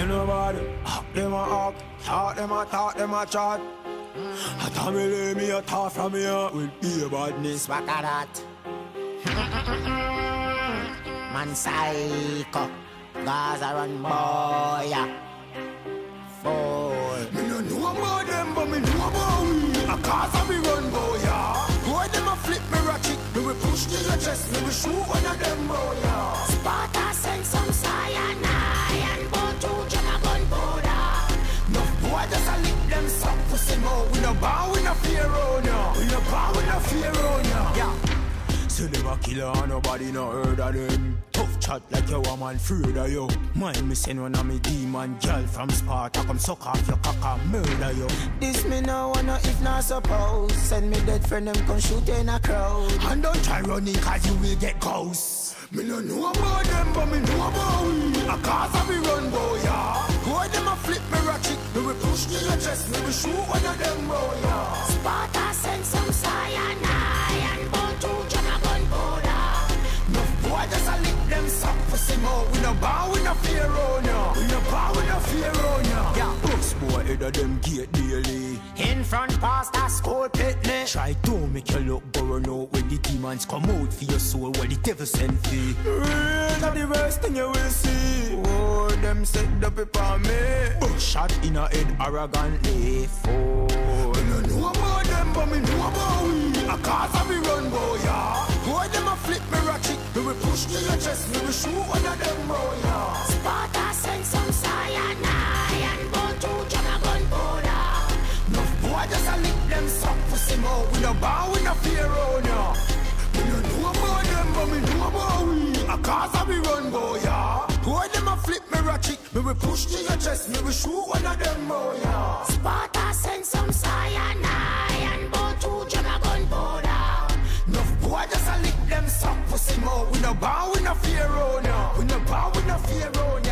Tell nobody, ah, them a hawk, talk them a talk them a chat. I tell me lay me a talk from me heart will be a badness. Back at that. Man psycho. Gaza run boy. Fool. Me no know about them, but me know about we. A of me run boy, yeah. Boy, them a flip me ratchet. Me we push to your chest, me we shoot one of them boy, yeah. Them suck pussy more. We no bow, we no fear oh, on ya. We no bow, we no fear oh, on ya. Yeah. So them a killer nobody no heard of them. Tough chat like your woman afraid of you. Mind me send one of me demon girl from Sparta come suck off your cock and murder you. This me no wanna if not suppose. Send me dead friend them come shoot in a crowd. And don't try running cause you will get ghosts. Me no know about them, but me know about we. A cause of me run boy, yeah. Boy, them a flip me ratchet. We push to your chest, we shoot one of them boy, yeah. Sparta send some cyanide and bone to jam a gun powder. No boy just a lick them suck pussy more. We no bow, we no fear on ya. We no bow, we no fear on ya. Yeah, books boy head of them gate daily. In front past a school picnic. Try to make you look burn out when the demons come out for your soul what the devil send for. Rain of the worst thing you will see. Oh, them set the paper me. Shot in a head arrogantly. Fool. Me no know about them, but me know about we. A cause of me run boy, yeah. Boy, them a flip me ratchet. Me we push to your chest, me we shoot one of them boy, yeah. Sparta send some cyanide and bone to jam a gun powder. No boy just a lick them suck pussy more. We no bow, we no fear on ya. We no Me we push to your chest, me we shoot one of them boy, yeah. Sparta send some cyanide and bone to jam a gun powder. No boy just a lick them suck pussy more. We no bow, we no fear oh, on ya. We no bow, we no fear oh, on ya.